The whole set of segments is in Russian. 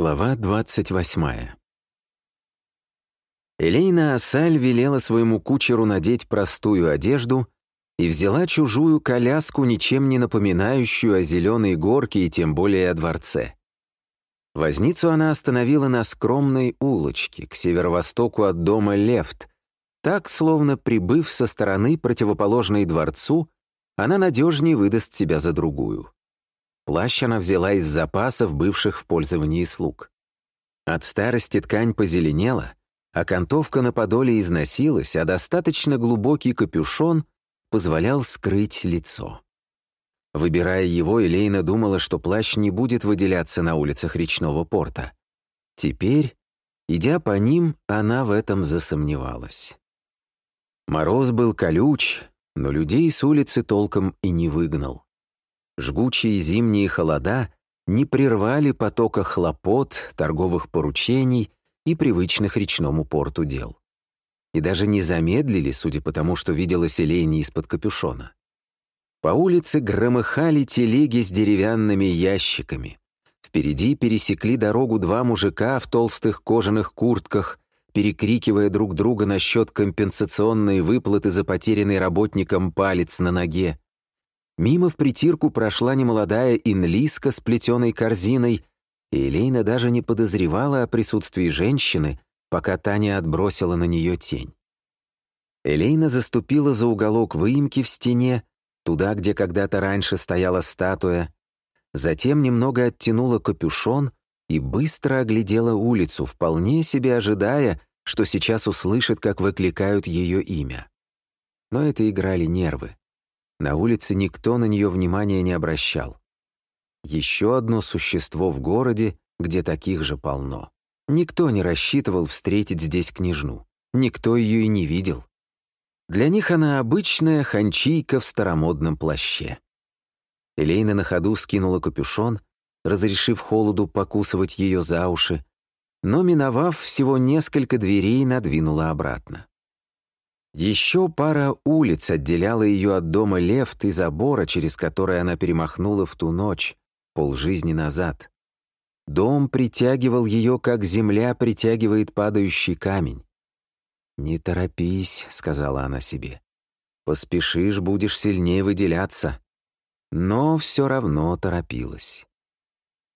Глава 28 Элейна Асаль велела своему кучеру надеть простую одежду и взяла чужую коляску, ничем не напоминающую о зеленой горке и тем более о дворце. Возницу она остановила на скромной улочке, к северо-востоку от дома Лефт, так, словно прибыв со стороны, противоположной дворцу, она надежнее выдаст себя за другую. Плащ она взяла из запасов, бывших в пользовании слуг. От старости ткань позеленела, окантовка на подоле износилась, а достаточно глубокий капюшон позволял скрыть лицо. Выбирая его, Элейна думала, что плащ не будет выделяться на улицах речного порта. Теперь, идя по ним, она в этом засомневалась. Мороз был колюч, но людей с улицы толком и не выгнал. Жгучие зимние холода не прервали потока хлопот, торговых поручений и привычных речному порту дел. И даже не замедлили, судя по тому, что видела селение из-под капюшона. По улице громыхали телеги с деревянными ящиками. Впереди пересекли дорогу два мужика в толстых кожаных куртках, перекрикивая друг друга насчет компенсационной выплаты за потерянный работником палец на ноге. Мимо в притирку прошла немолодая инлиска с плетеной корзиной, и Элейна даже не подозревала о присутствии женщины, пока Таня отбросила на нее тень. Элейна заступила за уголок выемки в стене, туда, где когда-то раньше стояла статуя, затем немного оттянула капюшон и быстро оглядела улицу, вполне себе ожидая, что сейчас услышит, как выкликают ее имя. Но это играли нервы. На улице никто на нее внимания не обращал. Еще одно существо в городе, где таких же полно. Никто не рассчитывал встретить здесь княжну. Никто ее и не видел. Для них она обычная ханчийка в старомодном плаще. Элейна на ходу скинула капюшон, разрешив холоду покусывать ее за уши, но, миновав всего несколько дверей, надвинула обратно. Еще пара улиц отделяла ее от дома Лефт и забора, через который она перемахнула в ту ночь, полжизни назад. Дом притягивал ее, как земля притягивает падающий камень. «Не торопись», — сказала она себе. «Поспешишь, будешь сильнее выделяться». Но все равно торопилась.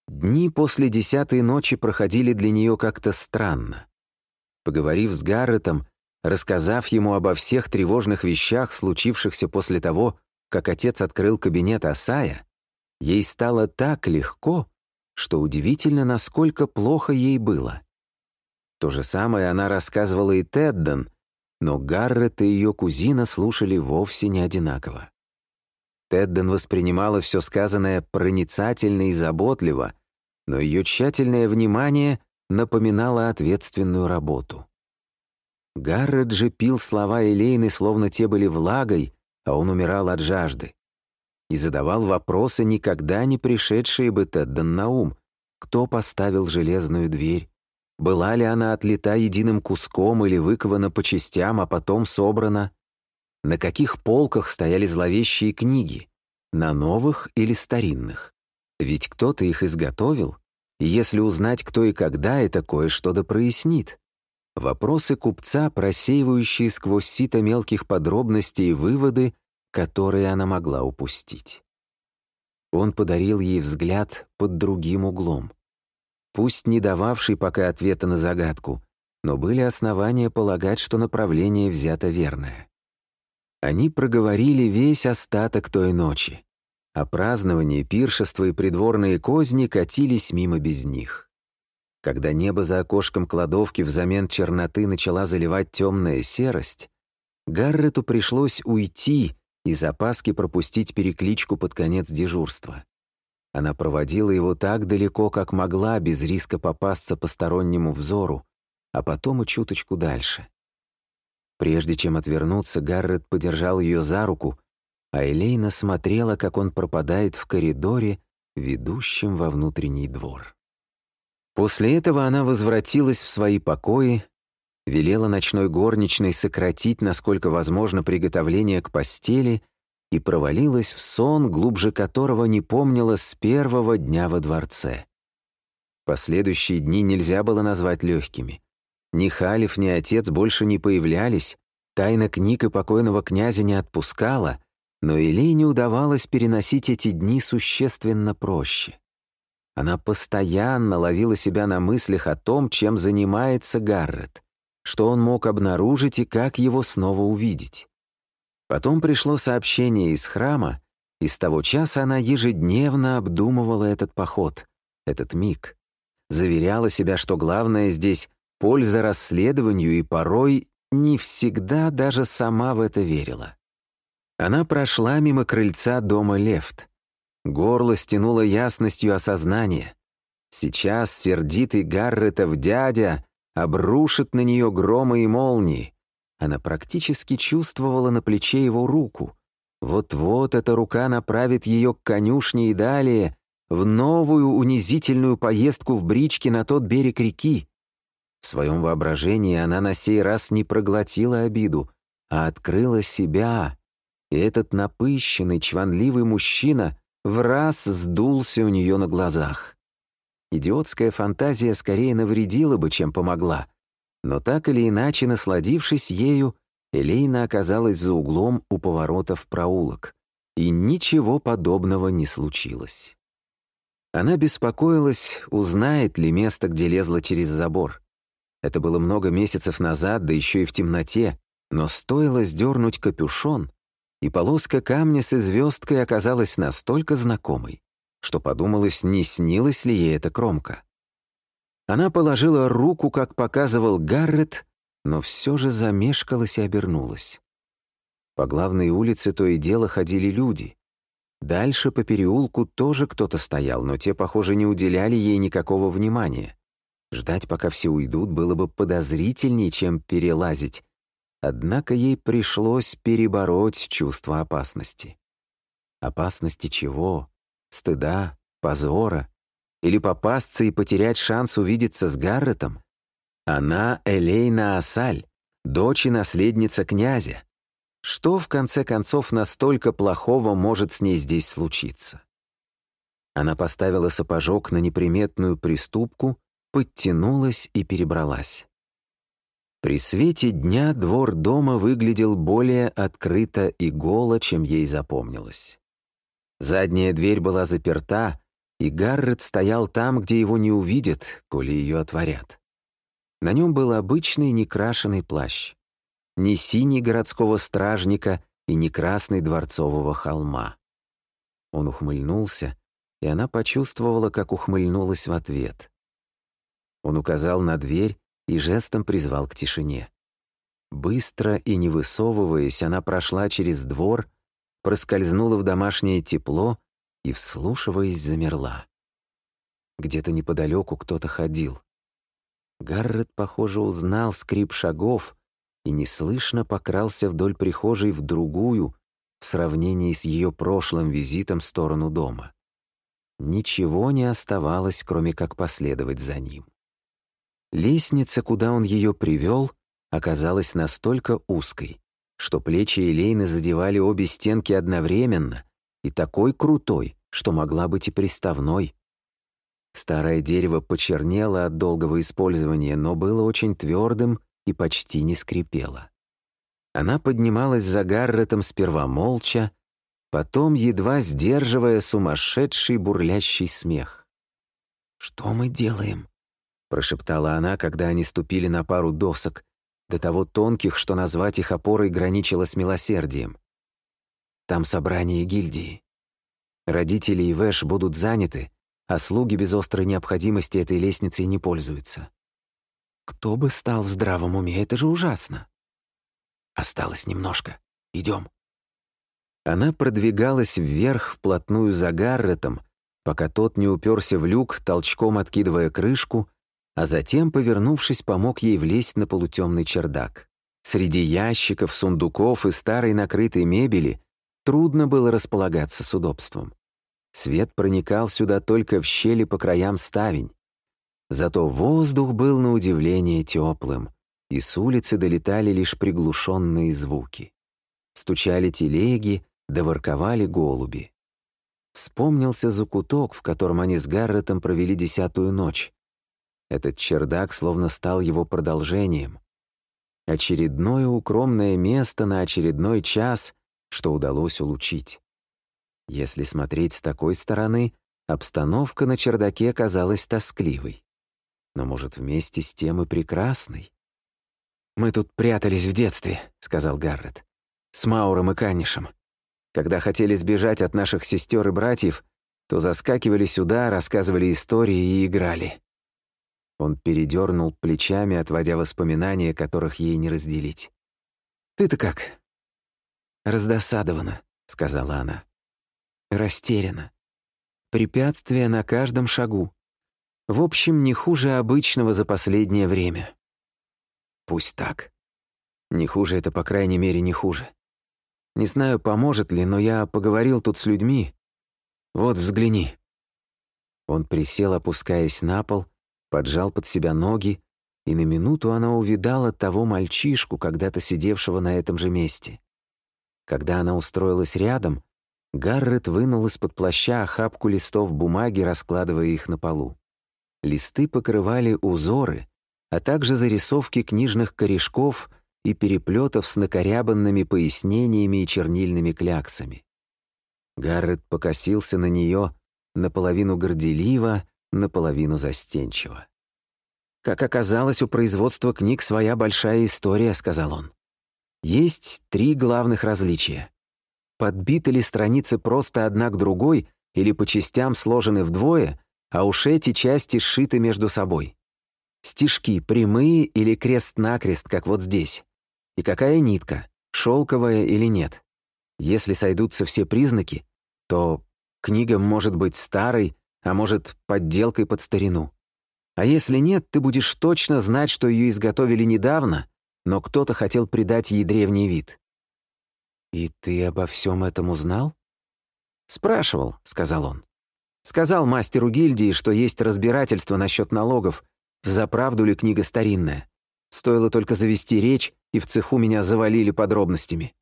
Дни после десятой ночи проходили для нее как-то странно. Поговорив с Гарретом, Рассказав ему обо всех тревожных вещах, случившихся после того, как отец открыл кабинет Асая, ей стало так легко, что удивительно, насколько плохо ей было. То же самое она рассказывала и Тедден, но Гаррет и ее кузина слушали вовсе не одинаково. Тедден воспринимала все сказанное проницательно и заботливо, но ее тщательное внимание напоминало ответственную работу. Гаррет же пил слова Элейны, словно те были влагой, а он умирал от жажды. И задавал вопросы, никогда не пришедшие бы Тедден на ум. Кто поставил железную дверь? Была ли она отлита единым куском или выкована по частям, а потом собрана? На каких полках стояли зловещие книги? На новых или старинных? Ведь кто-то их изготовил, и если узнать, кто и когда, это кое-что да прояснит. Вопросы купца, просеивающие сквозь сито мелких подробностей выводы, которые она могла упустить. Он подарил ей взгляд под другим углом. Пусть не дававший пока ответа на загадку, но были основания полагать, что направление взято верное. Они проговорили весь остаток той ночи, а празднование, пиршество и придворные козни катились мимо без них. Когда небо за окошком кладовки взамен черноты начала заливать темная серость, Гаррету пришлось уйти и запаски пропустить перекличку под конец дежурства. Она проводила его так далеко, как могла, без риска попасться постороннему взору, а потом и чуточку дальше. Прежде чем отвернуться, Гаррет подержал ее за руку, а Элейна смотрела, как он пропадает в коридоре, ведущем во внутренний двор. После этого она возвратилась в свои покои, велела ночной горничной сократить, насколько возможно, приготовление к постели и провалилась в сон, глубже которого не помнила с первого дня во дворце. Последующие дни нельзя было назвать легкими. Ни Халев, ни отец больше не появлялись, тайна книг и покойного князя не отпускала, но Илей удавалось переносить эти дни существенно проще. Она постоянно ловила себя на мыслях о том, чем занимается Гаррет, что он мог обнаружить и как его снова увидеть. Потом пришло сообщение из храма, и с того часа она ежедневно обдумывала этот поход, этот миг. Заверяла себя, что главное здесь — польза расследованию, и порой не всегда даже сама в это верила. Она прошла мимо крыльца дома Лефт. Горло стянуло ясностью осознания. Сейчас сердитый Гарретов дядя обрушит на нее громы и молнии. Она практически чувствовала на плече его руку. Вот-вот эта рука направит ее к конюшне и далее, в новую унизительную поездку в бричке на тот берег реки. В своем воображении она на сей раз не проглотила обиду, а открыла себя. И этот напыщенный, чванливый мужчина в раз сдулся у нее на глазах. Идиотская фантазия скорее навредила бы, чем помогла. Но так или иначе, насладившись ею, Элейна оказалась за углом у поворота в проулок, и ничего подобного не случилось. Она беспокоилась, узнает ли место, где лезла через забор. Это было много месяцев назад, да еще и в темноте, но стоило сдернуть капюшон, и полоска камня с звездкой оказалась настолько знакомой, что подумалось, не снилась ли ей эта кромка. Она положила руку, как показывал Гаррет, но все же замешкалась и обернулась. По главной улице то и дело ходили люди. Дальше по переулку тоже кто-то стоял, но те, похоже, не уделяли ей никакого внимания. Ждать, пока все уйдут, было бы подозрительнее, чем перелазить. Однако ей пришлось перебороть чувство опасности. Опасности чего? Стыда? Позора? Или попасться и потерять шанс увидеться с Гарретом? Она Элейна Асаль, дочь и наследница князя. Что, в конце концов, настолько плохого может с ней здесь случиться? Она поставила сапожок на неприметную приступку, подтянулась и перебралась. При свете дня двор дома выглядел более открыто и голо, чем ей запомнилось. Задняя дверь была заперта, и Гаррет стоял там, где его не увидят, коли ее отворят. На нем был обычный некрашенный плащ ни синий городского стражника и ни красный дворцового холма. Он ухмыльнулся, и она почувствовала, как ухмыльнулась в ответ. Он указал на дверь и жестом призвал к тишине. Быстро и не высовываясь, она прошла через двор, проскользнула в домашнее тепло и, вслушиваясь, замерла. Где-то неподалеку кто-то ходил. Гаррет, похоже, узнал скрип шагов, и неслышно покрался вдоль прихожей в другую, в сравнении с ее прошлым визитом в сторону дома. Ничего не оставалось, кроме как последовать за ним. Лестница, куда он ее привел, оказалась настолько узкой, что плечи Элейны задевали обе стенки одновременно, и такой крутой, что могла быть и приставной. Старое дерево почернело от долгого использования, но было очень твердым и почти не скрипела. Она поднималась за Гарретом сперва молча, потом едва сдерживая сумасшедший бурлящий смех. «Что мы делаем?» — прошептала она, когда они ступили на пару досок, до того тонких, что назвать их опорой граничило с милосердием. Там собрание гильдии. Родители и Вэш будут заняты, а слуги без острой необходимости этой лестницей не пользуются. Кто бы стал в здравом уме, это же ужасно. Осталось немножко. Идем. Она продвигалась вверх вплотную за Гарретом, пока тот не уперся в люк, толчком откидывая крышку, а затем, повернувшись, помог ей влезть на полутемный чердак. Среди ящиков, сундуков и старой накрытой мебели трудно было располагаться с удобством. Свет проникал сюда только в щели по краям ставень. Зато воздух был на удивление теплым, и с улицы долетали лишь приглушенные звуки. Стучали телеги, доворковали голуби. Вспомнился закуток, в котором они с Гарретом провели десятую ночь. Этот чердак словно стал его продолжением. Очередное укромное место на очередной час, что удалось улучить. Если смотреть с такой стороны, обстановка на чердаке казалась тоскливой. Но, может, вместе с тем и прекрасной. «Мы тут прятались в детстве», — сказал Гаррет. «С Мауром и Канишем. Когда хотели сбежать от наших сестер и братьев, то заскакивали сюда, рассказывали истории и играли. Он передернул плечами, отводя воспоминания, которых ей не разделить. «Ты-то как?» «Раздосадована», — сказала она. «Растеряна. Препятствия на каждом шагу. В общем, не хуже обычного за последнее время». «Пусть так. Не хуже это, по крайней мере, не хуже. Не знаю, поможет ли, но я поговорил тут с людьми. Вот, взгляни». Он присел, опускаясь на пол, поджал под себя ноги, и на минуту она увидала того мальчишку, когда-то сидевшего на этом же месте. Когда она устроилась рядом, Гаррет вынул из-под плаща охапку листов бумаги, раскладывая их на полу. Листы покрывали узоры, а также зарисовки книжных корешков и переплетов с накорябанными пояснениями и чернильными кляксами. Гаррет покосился на нее наполовину горделиво, наполовину застенчиво. «Как оказалось, у производства книг своя большая история», — сказал он. «Есть три главных различия. Подбиты ли страницы просто одна к другой или по частям сложены вдвое, а уж эти части сшиты между собой. Стежки прямые или крест-накрест, как вот здесь. И какая нитка, шелковая или нет. Если сойдутся все признаки, то книга может быть старой, а может, подделкой под старину. А если нет, ты будешь точно знать, что ее изготовили недавно, но кто-то хотел придать ей древний вид. «И ты обо всем этом узнал?» «Спрашивал», — сказал он. «Сказал мастеру гильдии, что есть разбирательство насчет налогов, взаправду ли книга старинная. Стоило только завести речь, и в цеху меня завалили подробностями».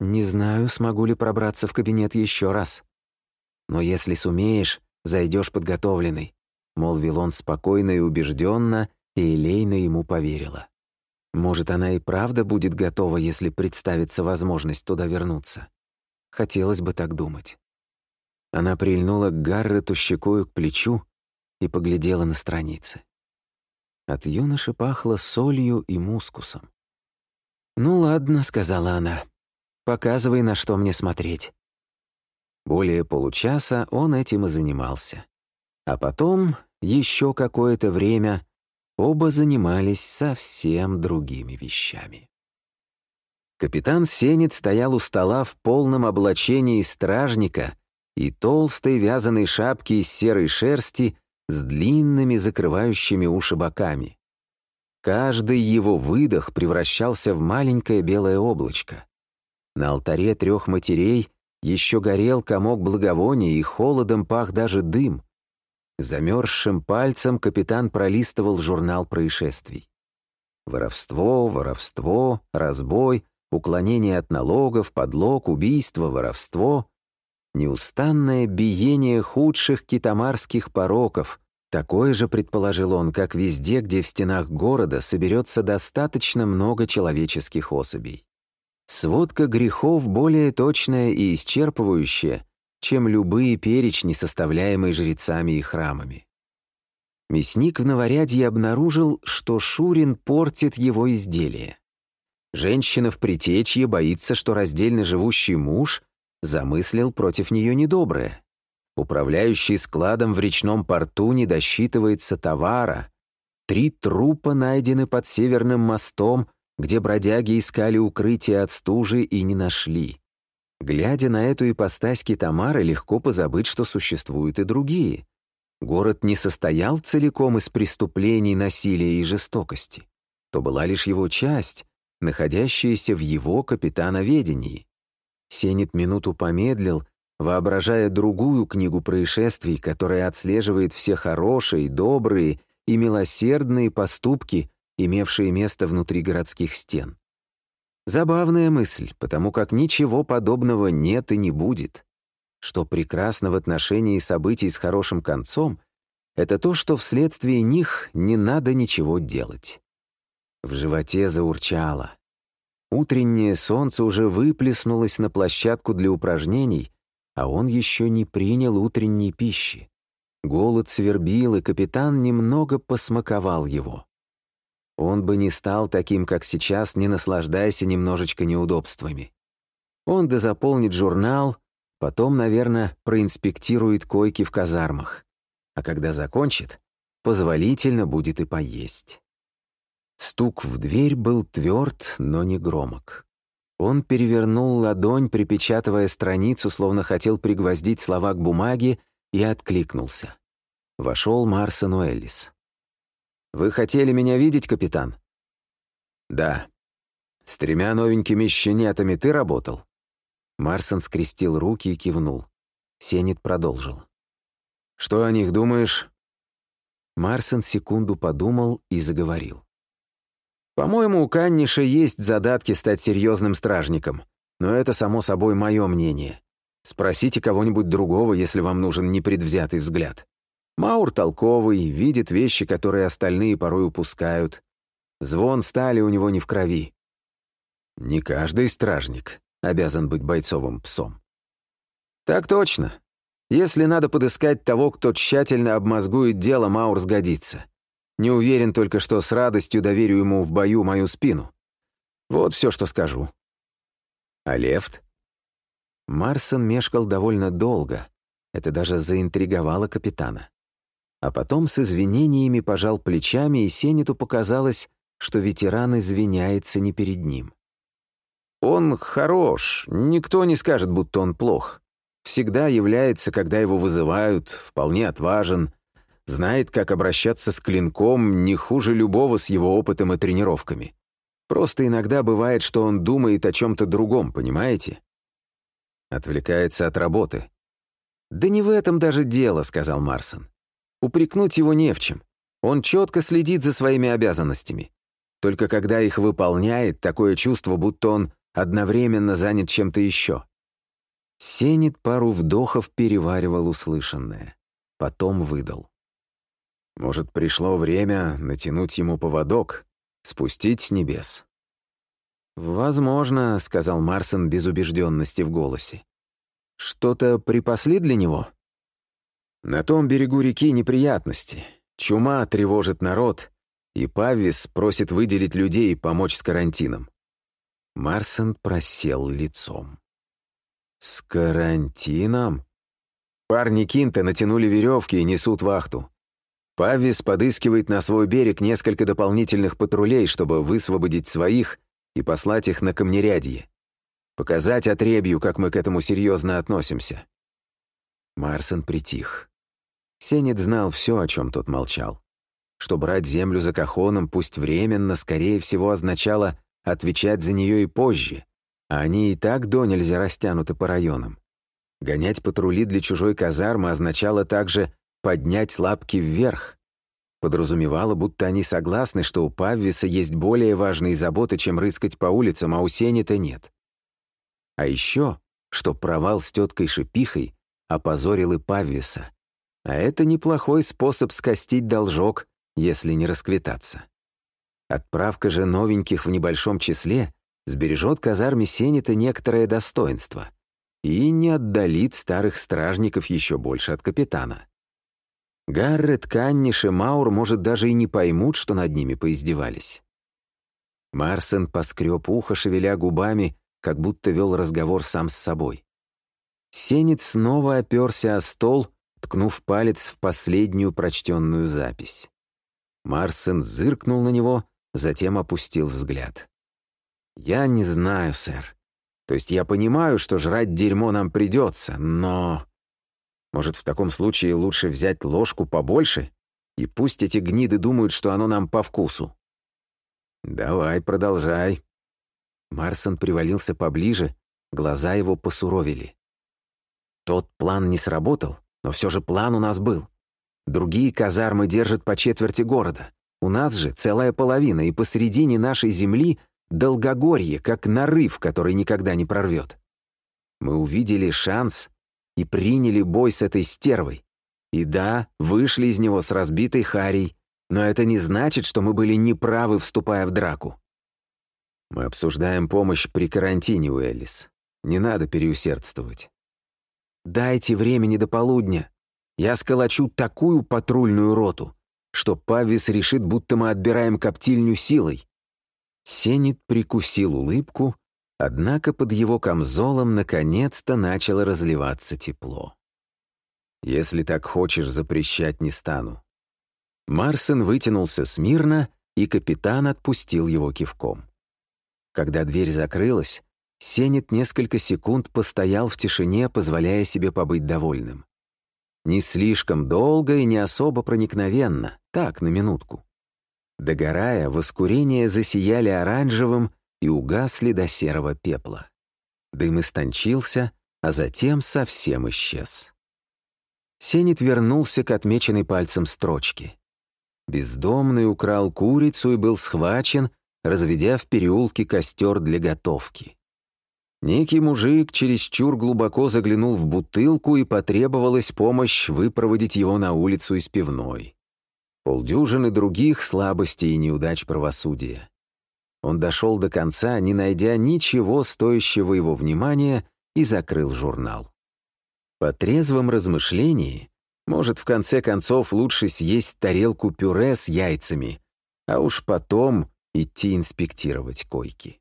«Не знаю, смогу ли пробраться в кабинет еще раз. Но если сумеешь, зайдешь подготовленный», — молвил он спокойно и убежденно, и Элейна ему поверила. Может, она и правда будет готова, если представится возможность туда вернуться. Хотелось бы так думать. Она прильнула к Гаррету щекою к плечу и поглядела на страницы. От юноши пахло солью и мускусом. «Ну ладно», — сказала она, — «показывай, на что мне смотреть». Более получаса он этим и занимался. А потом, еще какое-то время, оба занимались совсем другими вещами. Капитан Сенет стоял у стола в полном облачении стражника и толстой вязаной шапки из серой шерсти с длинными закрывающими уши боками. Каждый его выдох превращался в маленькое белое облачко. На алтаре трех матерей еще горел комок благовония, и холодом пах даже дым. Замерзшим пальцем капитан пролистывал журнал происшествий. Воровство, воровство, разбой, уклонение от налогов, подлог, убийство, воровство. Неустанное биение худших китамарских пороков. Такое же, предположил он, как везде, где в стенах города соберется достаточно много человеческих особей. Сводка грехов более точная и исчерпывающая, чем любые перечни, составляемые жрецами и храмами. Мясник в Новорядье обнаружил, что Шурин портит его изделие. Женщина в притечье боится, что раздельно живущий муж замыслил против нее недоброе. Управляющий складом в речном порту не досчитывается товара. Три трупа найдены под Северным мостом где бродяги искали укрытие от стужи и не нашли. Глядя на эту ипостась Китамары, легко позабыть, что существуют и другие. Город не состоял целиком из преступлений, насилия и жестокости. То была лишь его часть, находящаяся в его капитановедении. Сенет минуту помедлил, воображая другую книгу происшествий, которая отслеживает все хорошие, добрые и милосердные поступки, имевшие место внутри городских стен. Забавная мысль, потому как ничего подобного нет и не будет. Что прекрасно в отношении событий с хорошим концом, это то, что вследствие них не надо ничего делать. В животе заурчало. Утреннее солнце уже выплеснулось на площадку для упражнений, а он еще не принял утренней пищи. Голод свербил, и капитан немного посмаковал его. Он бы не стал таким, как сейчас, не наслаждаясь немножечко неудобствами. Он дозаполнит журнал, потом, наверное, проинспектирует койки в казармах. А когда закончит, позволительно будет и поесть. Стук в дверь был тверд, но не громок. Он перевернул ладонь, припечатывая страницу, словно хотел пригвоздить слова к бумаге, и откликнулся. Вошел Марсон Уэллис. «Вы хотели меня видеть, капитан?» «Да. С тремя новенькими щенятами ты работал?» Марсон скрестил руки и кивнул. Сенит продолжил. «Что о них думаешь?» Марсон секунду подумал и заговорил. По-моему, у Канниша есть задатки стать серьезным стражником, но это, само собой, мое мнение. Спросите кого-нибудь другого, если вам нужен непредвзятый взгляд. Маур толковый, видит вещи, которые остальные порой упускают. Звон стали у него не в крови. Не каждый стражник обязан быть бойцовым псом. Так точно. Если надо подыскать того, кто тщательно обмозгует дело, Маур сгодится. Не уверен только, что с радостью доверю ему в бою мою спину. Вот все, что скажу. А Лефт? Марсон мешкал довольно долго. Это даже заинтриговало капитана. А потом с извинениями пожал плечами, и Сениту показалось, что ветеран извиняется не перед ним. «Он хорош, никто не скажет, будто он плох. Всегда является, когда его вызывают, вполне отважен, Знает, как обращаться с клинком не хуже любого с его опытом и тренировками. Просто иногда бывает, что он думает о чем-то другом, понимаете? Отвлекается от работы. «Да не в этом даже дело», — сказал Марсон. «Упрекнуть его не в чем. Он четко следит за своими обязанностями. Только когда их выполняет, такое чувство, будто он одновременно занят чем-то еще». Сенит пару вдохов переваривал услышанное. Потом выдал. Может, пришло время натянуть ему поводок, спустить с небес? «Возможно», — сказал Марсон без убежденности в голосе. «Что-то припасли для него?» «На том берегу реки неприятности. Чума тревожит народ, и Павис просит выделить людей и помочь с карантином». Марсон просел лицом. «С карантином?» Парни Кинта натянули веревки и несут вахту. Павис подыскивает на свой берег несколько дополнительных патрулей, чтобы высвободить своих и послать их на камнерядье. Показать отребью, как мы к этому серьезно относимся. Марсон притих. Сенет знал все, о чем тот молчал. Что брать землю за Кахоном, пусть временно, скорее всего, означало отвечать за нее и позже, а они и так до нельзя растянуты по районам. Гонять патрули для чужой казармы означало также поднять лапки вверх. Подразумевало, будто они согласны, что у Паввиса есть более важные заботы, чем рыскать по улицам, а у Сени-то нет. А еще, что провал с теткой Шипихой опозорил и Паввиса. А это неплохой способ скостить должок, если не расквитаться. Отправка же новеньких в небольшом числе сбережет казарме Сенета некоторое достоинство и не отдалит старых стражников еще больше от капитана. Гаррет, Канниш и Маур, может, даже и не поймут, что над ними поиздевались. Марсен поскреб ухо, шевеля губами, как будто вел разговор сам с собой. Сенец снова оперся о стол, ткнув палец в последнюю прочтенную запись. Марсен зыркнул на него, затем опустил взгляд. «Я не знаю, сэр. То есть я понимаю, что жрать дерьмо нам придется, но...» Может, в таком случае лучше взять ложку побольше? И пусть эти гниды думают, что оно нам по вкусу. Давай, продолжай. Марсон привалился поближе, глаза его посуровили. Тот план не сработал, но все же план у нас был. Другие казармы держат по четверти города. У нас же целая половина, и посредине нашей земли долгогорье, как нарыв, который никогда не прорвет. Мы увидели шанс и приняли бой с этой стервой. И да, вышли из него с разбитой харей, но это не значит, что мы были неправы, вступая в драку. Мы обсуждаем помощь при карантине, Уэллис. Не надо переусердствовать. Дайте времени до полудня. Я сколочу такую патрульную роту, что Павис решит, будто мы отбираем коптильню силой. Сенит прикусил улыбку, однако под его камзолом наконец-то начало разливаться тепло. Если так хочешь, запрещать не стану. Марсен вытянулся смирно, и капитан отпустил его кивком. Когда дверь закрылась, Сенет несколько секунд постоял в тишине, позволяя себе побыть довольным. Не слишком долго и не особо проникновенно, так, на минутку. Догорая, воскурения засияли оранжевым и угасли до серого пепла. Дым истончился, а затем совсем исчез. Сенит вернулся к отмеченной пальцем строчке. Бездомный украл курицу и был схвачен, разведя в переулке костер для готовки. Некий мужик чересчур глубоко заглянул в бутылку и потребовалась помощь выпроводить его на улицу из пивной. Полдюжины других слабостей и неудач правосудия. Он дошел до конца, не найдя ничего стоящего его внимания, и закрыл журнал. По трезвом размышлении, может, в конце концов лучше съесть тарелку пюре с яйцами, а уж потом идти инспектировать койки.